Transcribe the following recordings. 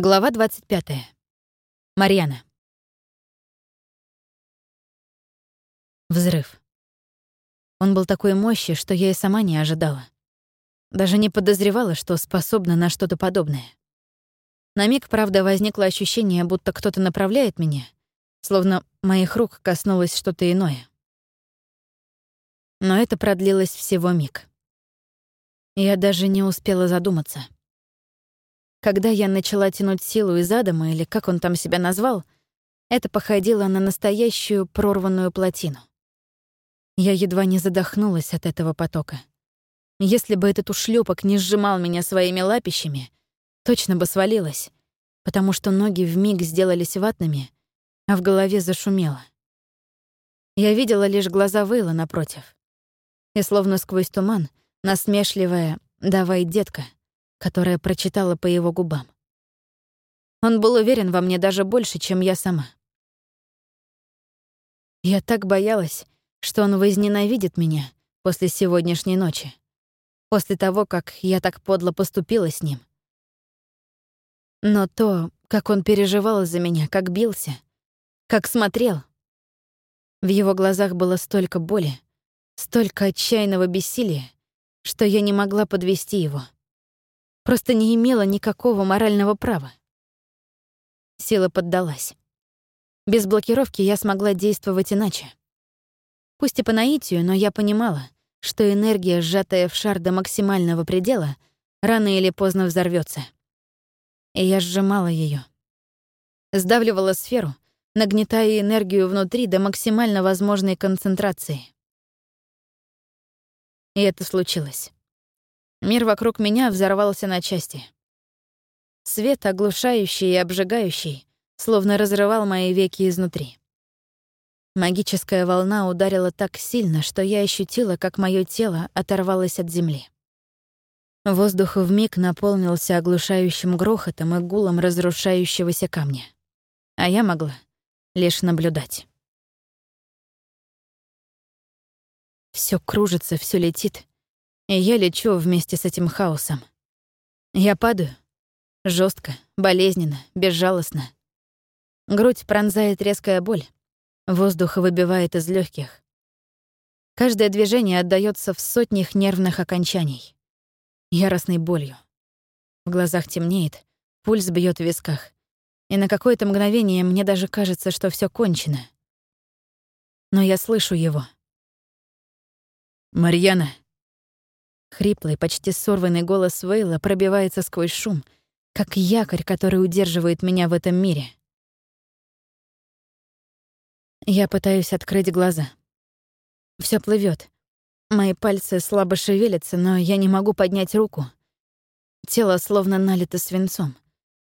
Глава 25. Марьяна. Взрыв. Он был такой мощи, что я и сама не ожидала. Даже не подозревала, что способна на что-то подобное. На миг, правда, возникло ощущение, будто кто-то направляет меня, словно моих рук коснулось что-то иное. Но это продлилось всего миг. Я даже не успела задуматься — когда я начала тянуть силу из Адама, или как он там себя назвал, это походило на настоящую прорванную плотину. Я едва не задохнулась от этого потока. Если бы этот ушлепок не сжимал меня своими лапищами, точно бы свалилась, потому что ноги вмиг сделались ватными, а в голове зашумело. Я видела лишь глаза Вейла напротив. И словно сквозь туман, насмешливая «давай, детка», которая прочитала по его губам. Он был уверен во мне даже больше, чем я сама. Я так боялась, что он возненавидит меня после сегодняшней ночи, после того, как я так подло поступила с ним. Но то, как он переживал за меня, как бился, как смотрел, в его глазах было столько боли, столько отчаянного бессилия, что я не могла подвести его просто не имела никакого морального права. Сила поддалась. Без блокировки я смогла действовать иначе. Пусть и по наитию, но я понимала, что энергия, сжатая в шар до максимального предела, рано или поздно взорвется. И я сжимала ее, Сдавливала сферу, нагнетая энергию внутри до максимально возможной концентрации. И это случилось. Мир вокруг меня взорвался на части. Свет, оглушающий и обжигающий, словно разрывал мои веки изнутри. Магическая волна ударила так сильно, что я ощутила, как мое тело оторвалось от земли. Воздух вмиг наполнился оглушающим грохотом и гулом разрушающегося камня. А я могла лишь наблюдать. Все кружится, все летит, и я лечу вместе с этим хаосом. Я падаю. жестко, болезненно, безжалостно. Грудь пронзает резкая боль. Воздух выбивает из легких. Каждое движение отдаётся в сотнях нервных окончаний. Яростной болью. В глазах темнеет, пульс бьет в висках. И на какое-то мгновение мне даже кажется, что все кончено. Но я слышу его. «Марьяна!» Хриплый, почти сорванный голос Вейла пробивается сквозь шум, как якорь, который удерживает меня в этом мире. Я пытаюсь открыть глаза. Все плывет. Мои пальцы слабо шевелятся, но я не могу поднять руку. Тело словно налито свинцом.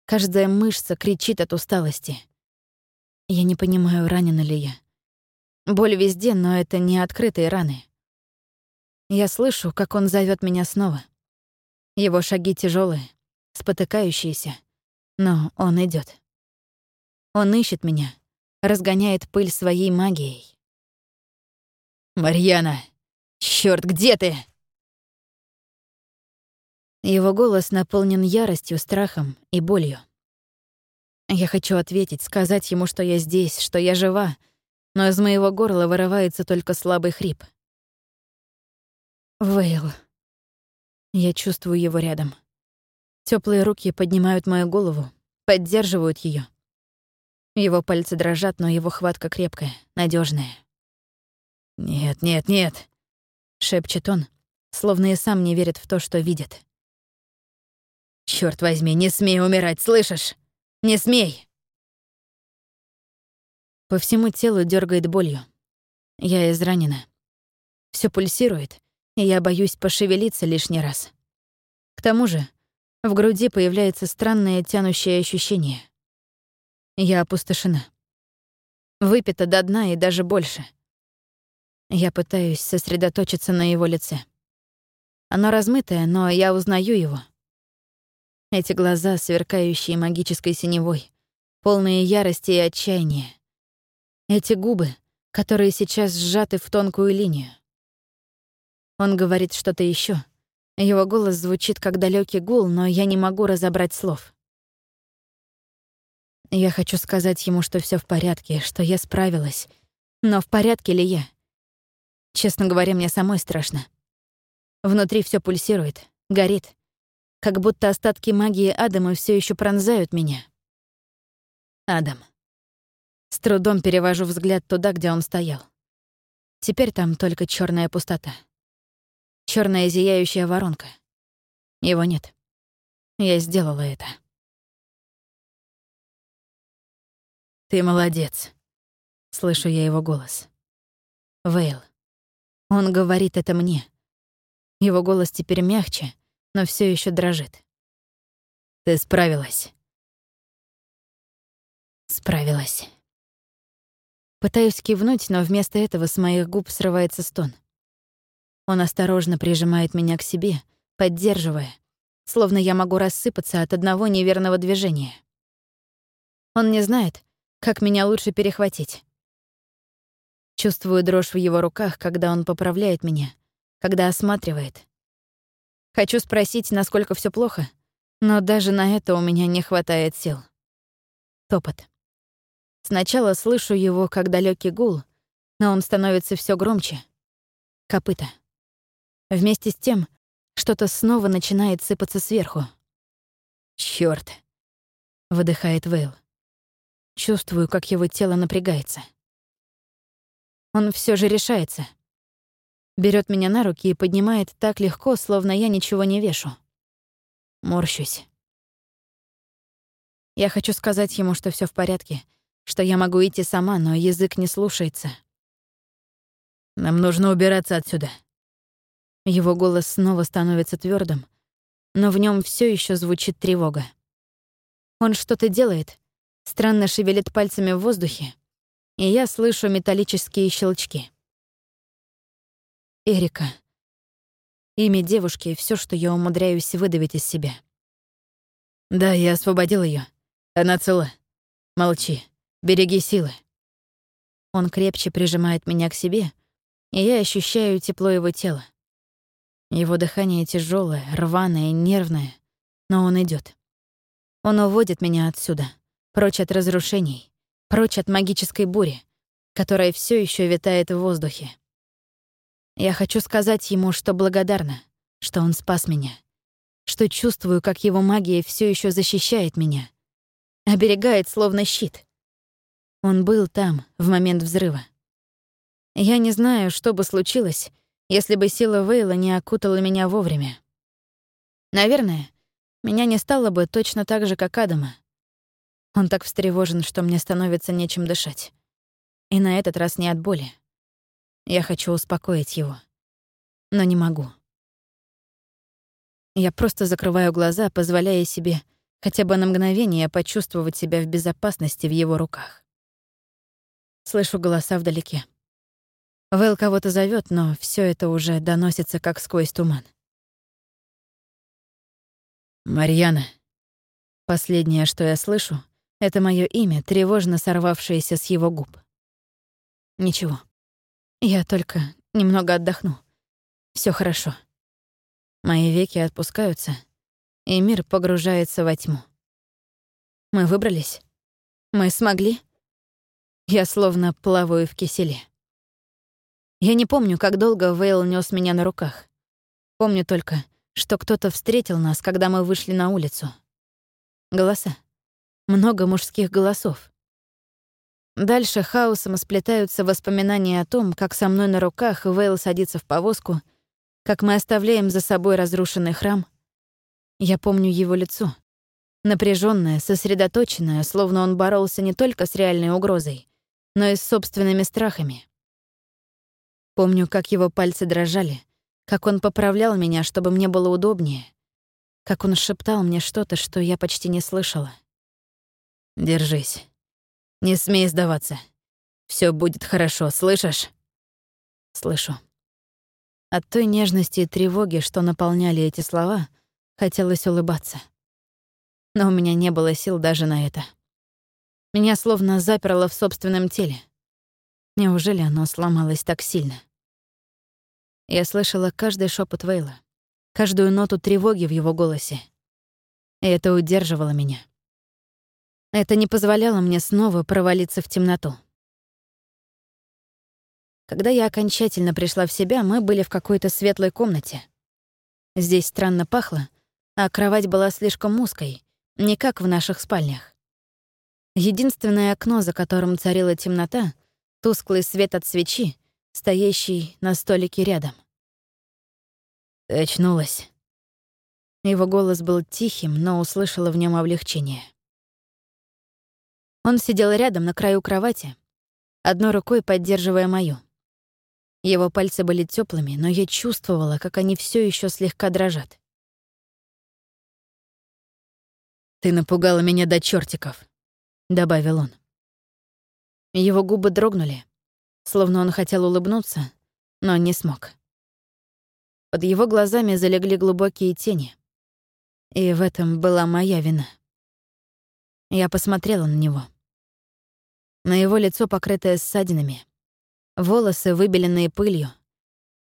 Каждая мышца кричит от усталости. Я не понимаю, ранена ли я. Боль везде, но это не открытые раны. Я слышу, как он зовет меня снова. Его шаги тяжелые, спотыкающиеся, но он идет. Он ищет меня, разгоняет пыль своей магией. «Марьяна! Чёрт, где ты?» Его голос наполнен яростью, страхом и болью. Я хочу ответить, сказать ему, что я здесь, что я жива, но из моего горла вырывается только слабый хрип. Вейл. Я чувствую его рядом. Теплые руки поднимают мою голову, поддерживают ее. Его пальцы дрожат, но его хватка крепкая, надежная. «Нет, нет, нет», — шепчет он, словно и сам не верит в то, что видит. Черт возьми, не смей умирать, слышишь? Не смей!» По всему телу дергает болью. Я изранена. Все пульсирует, я боюсь пошевелиться лишний раз. К тому же в груди появляется странное тянущее ощущение. Я опустошена. Выпита до дна и даже больше. Я пытаюсь сосредоточиться на его лице. Оно размытое, но я узнаю его. Эти глаза, сверкающие магической синевой, полные ярости и отчаяния. Эти губы, которые сейчас сжаты в тонкую линию. Он говорит что-то еще. Его голос звучит как далекий гул, но я не могу разобрать слов. Я хочу сказать ему, что все в порядке, что я справилась. Но в порядке ли я? Честно говоря, мне самой страшно. Внутри все пульсирует, горит. Как будто остатки магии Адама все еще пронзают меня. Адам. С трудом перевожу взгляд туда, где он стоял. Теперь там только черная пустота. Черная зияющая воронка. Его нет. Я сделала это. «Ты молодец», — слышу я его голос. «Вейл». Он говорит это мне. Его голос теперь мягче, но все еще дрожит. «Ты справилась». Справилась. Пытаюсь кивнуть, но вместо этого с моих губ срывается стон. Он осторожно прижимает меня к себе, поддерживая, словно я могу рассыпаться от одного неверного движения. Он не знает, как меня лучше перехватить. Чувствую дрожь в его руках, когда он поправляет меня, когда осматривает. Хочу спросить, насколько все плохо, но даже на это у меня не хватает сил. Топот. Сначала слышу его как далекий гул, но он становится все громче. Копыта. Вместе с тем что-то снова начинает сыпаться сверху. Чёрт! выдыхает Вейл. Чувствую, как его тело напрягается. Он все же решается. Берет меня на руки и поднимает так легко, словно я ничего не вешу. Морщусь. Я хочу сказать ему, что все в порядке, что я могу идти сама, но язык не слушается. «Нам нужно убираться отсюда». Его голос снова становится твердым, но в нем все еще звучит тревога. Он что-то делает, странно шевелит пальцами в воздухе, и я слышу металлические щелчки. Эрика. Имя девушки — все, что я умудряюсь выдавить из себя. Да, я освободил ее. Она цела. Молчи. Береги силы. Он крепче прижимает меня к себе, и я ощущаю тепло его тела. Его дыхание тяжелое, рваное, нервное, но он идет. Он уводит меня отсюда, прочь от разрушений, прочь от магической бури, которая все еще витает в воздухе. Я хочу сказать ему, что благодарна, что он спас меня, что чувствую, как его магия все еще защищает меня, оберегает словно щит. Он был там в момент взрыва. Я не знаю, что бы случилось, если бы сила Вейла не окутала меня вовремя. Наверное, меня не стало бы точно так же, как Адама. Он так встревожен, что мне становится нечем дышать. И на этот раз не от боли. Я хочу успокоить его. Но не могу. Я просто закрываю глаза, позволяя себе хотя бы на мгновение почувствовать себя в безопасности в его руках. Слышу голоса вдалеке. Вэл кого-то зовет, но все это уже доносится как сквозь туман. «Марьяна». Последнее, что я слышу, это мое имя, тревожно сорвавшееся с его губ. Ничего. Я только немного отдохну. Все хорошо. Мои веки отпускаются, и мир погружается во тьму. Мы выбрались? Мы смогли? Я словно плаваю в киселе. Я не помню, как долго Вейл нес меня на руках. Помню только, что кто-то встретил нас, когда мы вышли на улицу. Голоса. Много мужских голосов. Дальше хаосом сплетаются воспоминания о том, как со мной на руках Вейл садится в повозку, как мы оставляем за собой разрушенный храм. Я помню его лицо. Напряженное, сосредоточенное, словно он боролся не только с реальной угрозой, но и с собственными страхами. Помню, как его пальцы дрожали, как он поправлял меня, чтобы мне было удобнее, как он шептал мне что-то, что я почти не слышала. «Держись. Не смей сдаваться. Все будет хорошо, слышишь?» «Слышу». От той нежности и тревоги, что наполняли эти слова, хотелось улыбаться. Но у меня не было сил даже на это. Меня словно заперло в собственном теле. Неужели оно сломалось так сильно? Я слышала каждый шепот Вейла, каждую ноту тревоги в его голосе. И это удерживало меня. Это не позволяло мне снова провалиться в темноту. Когда я окончательно пришла в себя, мы были в какой-то светлой комнате. Здесь странно пахло, а кровать была слишком узкой, не как в наших спальнях. Единственное окно, за которым царила темнота, тусклый свет от свечи, стоящий на столике рядом. «Ты очнулась». Его голос был тихим, но услышала в нем облегчение. Он сидел рядом на краю кровати, одной рукой поддерживая мою. Его пальцы были теплыми, но я чувствовала, как они все еще слегка дрожат. «Ты напугала меня до чертиков», — добавил он. Его губы дрогнули, словно он хотел улыбнуться, но не смог. Под его глазами залегли глубокие тени, и в этом была моя вина. Я посмотрела на него. На его лицо, покрытое ссадинами. Волосы, выбеленные пылью.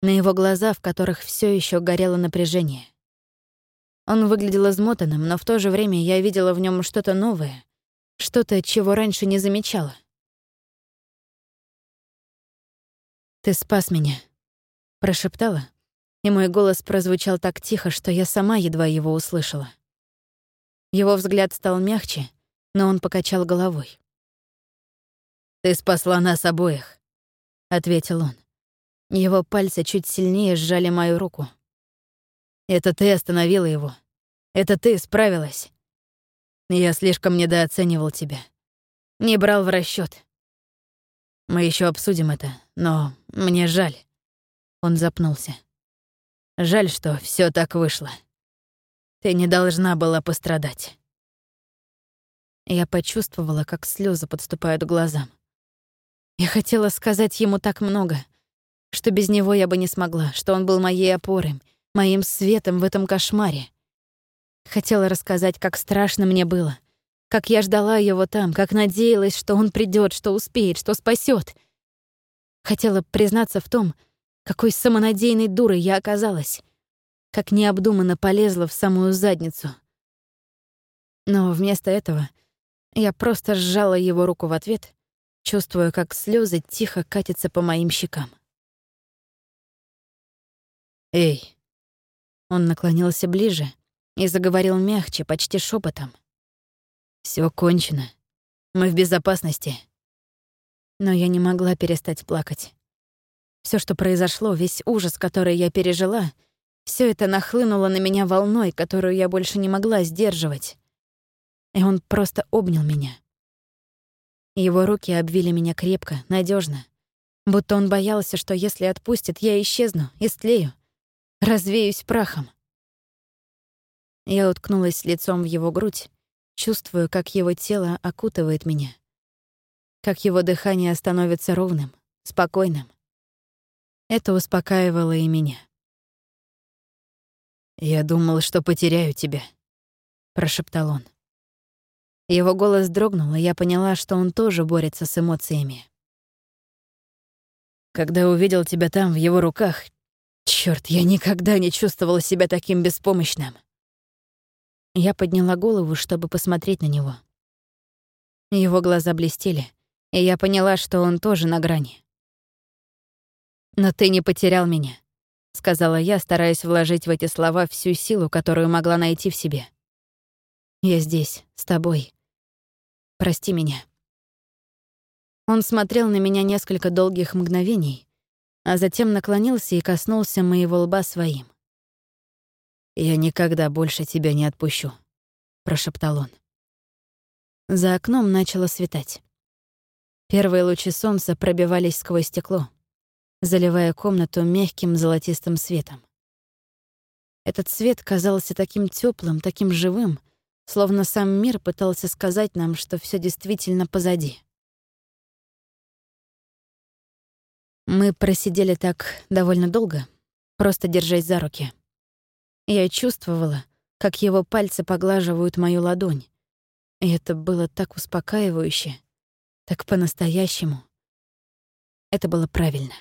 На его глаза, в которых все еще горело напряжение. Он выглядел измотанным, но в то же время я видела в нем что-то новое, что-то, чего раньше не замечала. «Ты спас меня», — прошептала, и мой голос прозвучал так тихо, что я сама едва его услышала. Его взгляд стал мягче, но он покачал головой. «Ты спасла нас обоих», — ответил он. Его пальцы чуть сильнее сжали мою руку. «Это ты остановила его. Это ты справилась. Я слишком недооценивал тебя. Не брал в расчет. Мы еще обсудим это, но мне жаль». Он запнулся. «Жаль, что все так вышло. Ты не должна была пострадать». Я почувствовала, как слезы подступают к глазам. Я хотела сказать ему так много, что без него я бы не смогла, что он был моей опорой, моим светом в этом кошмаре. Хотела рассказать, как страшно мне было, как я ждала его там, как надеялась, что он придет, что успеет, что спасет. Хотела признаться в том, какой самонадеянной дурой я оказалась, как необдуманно полезла в самую задницу. Но вместо этого я просто сжала его руку в ответ чувствуя, как слезы тихо катятся по моим щекам. «Эй!» Он наклонился ближе и заговорил мягче, почти шепотом. Все кончено. Мы в безопасности». Но я не могла перестать плакать. Все, что произошло, весь ужас, который я пережила, все это нахлынуло на меня волной, которую я больше не могла сдерживать. И он просто обнял меня. Его руки обвили меня крепко, надежно, будто он боялся, что если отпустит, я исчезну, истлею, развеюсь прахом. Я уткнулась лицом в его грудь, чувствую, как его тело окутывает меня, как его дыхание становится ровным, спокойным. Это успокаивало и меня. «Я думал, что потеряю тебя», — прошептал он. Его голос дрогнул, и я поняла, что он тоже борется с эмоциями. Когда увидел тебя там, в его руках, черт, я никогда не чувствовала себя таким беспомощным. Я подняла голову, чтобы посмотреть на него. Его глаза блестели, и я поняла, что он тоже на грани. «Но ты не потерял меня», — сказала я, стараясь вложить в эти слова всю силу, которую могла найти в себе. «Я здесь, с тобой, Прости меня». Он смотрел на меня несколько долгих мгновений, а затем наклонился и коснулся моего лба своим. «Я никогда больше тебя не отпущу», — прошептал он. За окном начало светать. Первые лучи солнца пробивались сквозь стекло, заливая комнату мягким золотистым светом. Этот свет казался таким теплым, таким живым, словно сам мир пытался сказать нам, что все действительно позади. Мы просидели так довольно долго, просто держась за руки. Я чувствовала, как его пальцы поглаживают мою ладонь. И это было так успокаивающе, так по-настоящему. Это было правильно.